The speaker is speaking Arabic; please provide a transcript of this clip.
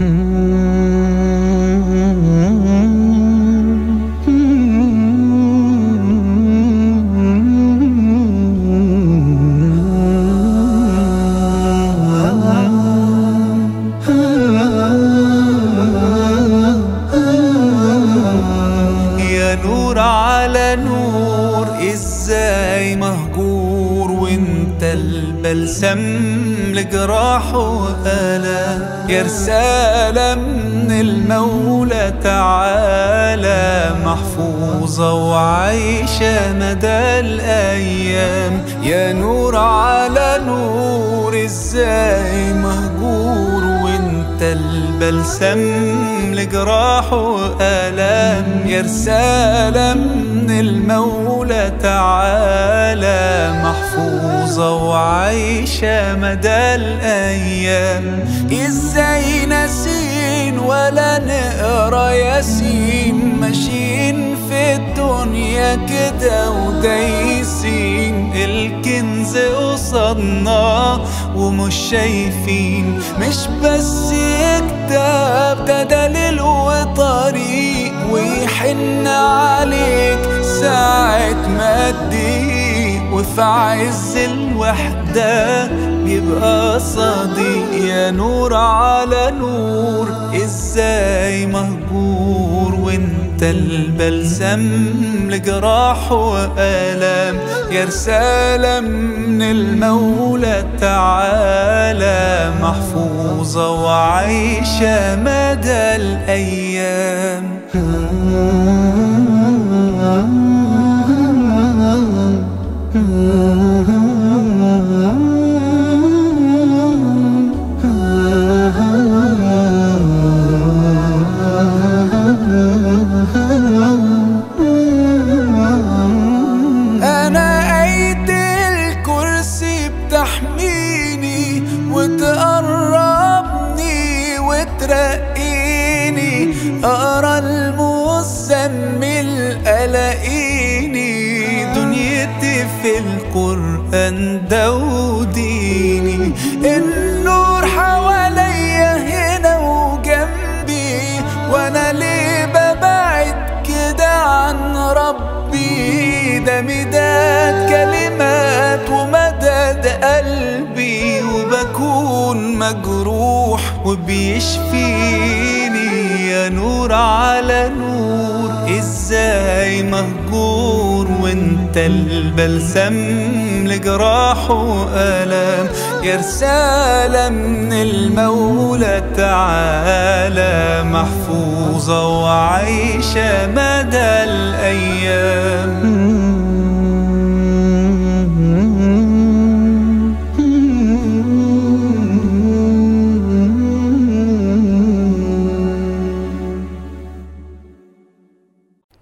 يا وانت البلسم لجراح وآلام يا رسالة من المولى تعالى محفوظة وعايشة مدى الأيام. يا نور على نور إزاي مهجور وانت البلسم لجراح وآلام. يا رسالة من المولى تعالى محفوظة وعايشة مدى الأيام. إزاي ناسين ولا نقرأ ياسين؟ ماشيين في الدنيا كده ودايسين. الكنز قصادنا ومش شايفين. مش بس كتاب ده دليل وطريق ويحن عليك ساعة ما تضيق وفي عز الوحدة بيبقى صديق. يا نور على نور إزاي مهجور؟ وإنت البلسم لجراح وآلام. يا رسالة من المولى تعالى محفوظة وعايشة مدى الأيام. أنا أيد الكرسي بتحميني وتقربني وترقيني. أقرأ المزمل ألاقيني دنيتي في القرآن دوديني النور حواليا هنا وجنبي وأنا ليه ببعد كده عن ربي. ده مداد كلمات ومدد قلبي وبكون مجروح وبيشفيني. يا نور على نور. إزاي مهجور وانت البلسم لجراح وآلام يا رسالة من المولى تعالى محفوظة وعايشة مدى الأيام.